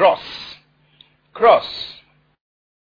cross. Cross.